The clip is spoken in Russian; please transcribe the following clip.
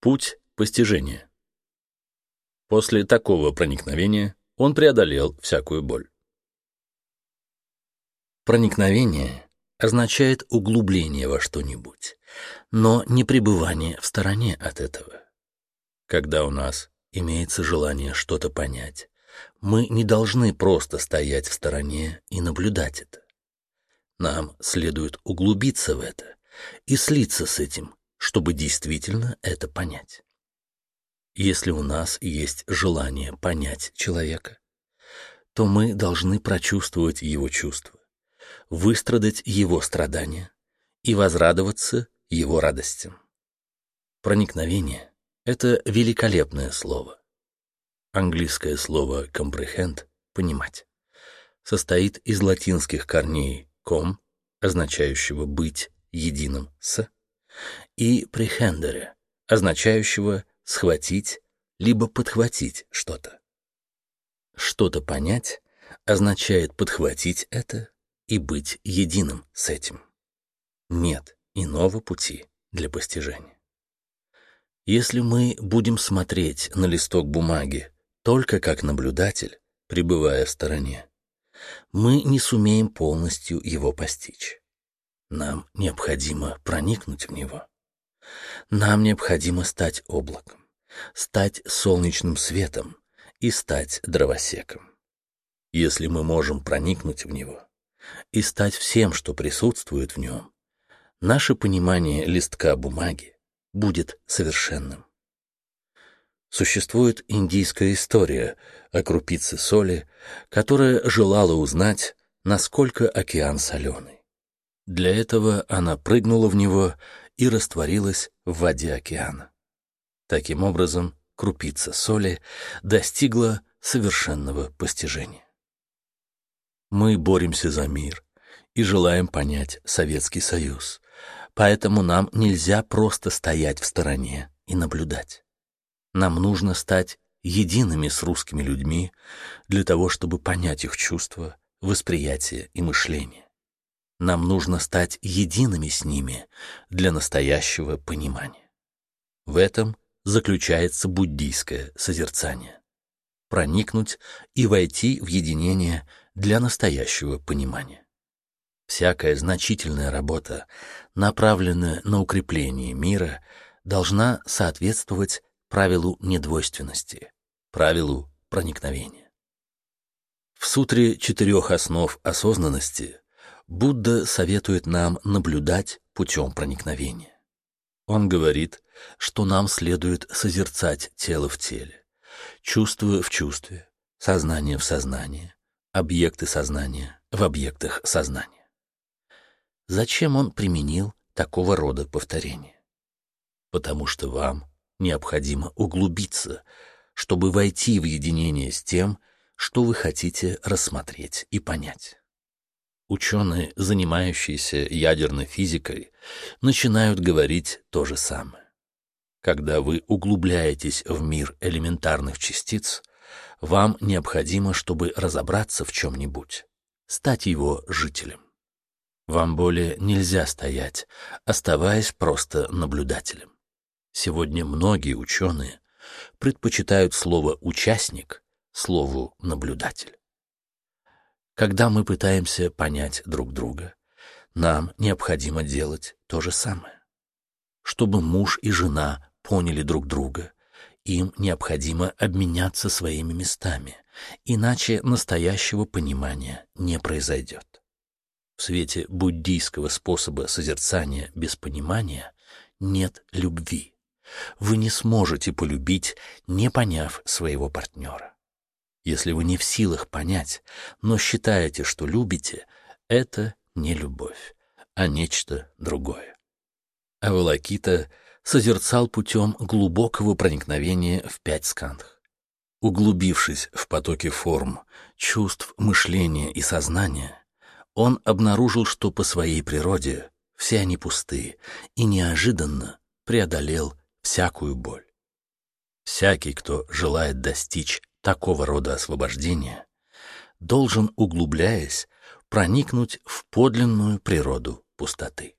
Путь постижения. После такого проникновения он преодолел всякую боль. Проникновение означает углубление во что-нибудь, но не пребывание в стороне от этого. Когда у нас имеется желание что-то понять, мы не должны просто стоять в стороне и наблюдать это. Нам следует углубиться в это и слиться с этим, чтобы действительно это понять. Если у нас есть желание понять человека, то мы должны прочувствовать его чувства, выстрадать его страдания и возрадоваться его радостям. Проникновение — это великолепное слово. Английское слово «comprehend» — «понимать» состоит из латинских корней «com», означающего «быть единым с», и «prehendere», означающего «схватить» либо «подхватить» что-то. Что-то понять означает подхватить это и быть единым с этим. Нет иного пути для постижения. Если мы будем смотреть на листок бумаги только как наблюдатель, пребывая в стороне, мы не сумеем полностью его постичь. Нам необходимо проникнуть в него. Нам необходимо стать облаком, стать солнечным светом и стать дровосеком. Если мы можем проникнуть в него и стать всем, что присутствует в нем, наше понимание листка бумаги будет совершенным. Существует индийская история о крупице соли, которая желала узнать, насколько океан соленый. Для этого она прыгнула в него и растворилась в воде океана. Таким образом, крупица соли достигла совершенного постижения. Мы боремся за мир и желаем понять Советский Союз, поэтому нам нельзя просто стоять в стороне и наблюдать. Нам нужно стать едиными с русскими людьми для того, чтобы понять их чувства, восприятие и мышление. Нам нужно стать едиными с ними для настоящего понимания. В этом заключается буддийское созерцание. Проникнуть и войти в единение для настоящего понимания. Всякая значительная работа, направленная на укрепление мира, должна соответствовать правилу недвойственности, правилу проникновения. В сутре четырех основ осознанности Будда советует нам наблюдать путем проникновения. Он говорит, что нам следует созерцать тело в теле, чувство в чувстве, сознание в сознании, объекты сознания в объектах сознания. Зачем он применил такого рода повторение? Потому что вам необходимо углубиться, чтобы войти в единение с тем, что вы хотите рассмотреть и понять. Ученые, занимающиеся ядерной физикой, начинают говорить то же самое. Когда вы углубляетесь в мир элементарных частиц, вам необходимо, чтобы разобраться в чем-нибудь, стать его жителем. Вам более нельзя стоять, оставаясь просто наблюдателем. Сегодня многие ученые предпочитают слово «участник» слову «наблюдатель». Когда мы пытаемся понять друг друга, нам необходимо делать то же самое. Чтобы муж и жена поняли друг друга, им необходимо обменяться своими местами, иначе настоящего понимания не произойдет. В свете буддийского способа созерцания без понимания нет любви вы не сможете полюбить, не поняв своего партнера. Если вы не в силах понять, но считаете, что любите, это не любовь, а нечто другое. Авалакита созерцал путем глубокого проникновения в пять скандх. Углубившись в потоки форм, чувств, мышления и сознания, он обнаружил, что по своей природе все они пусты, и неожиданно преодолел всякую боль. Всякий, кто желает достичь такого рода освобождения, должен, углубляясь, проникнуть в подлинную природу пустоты.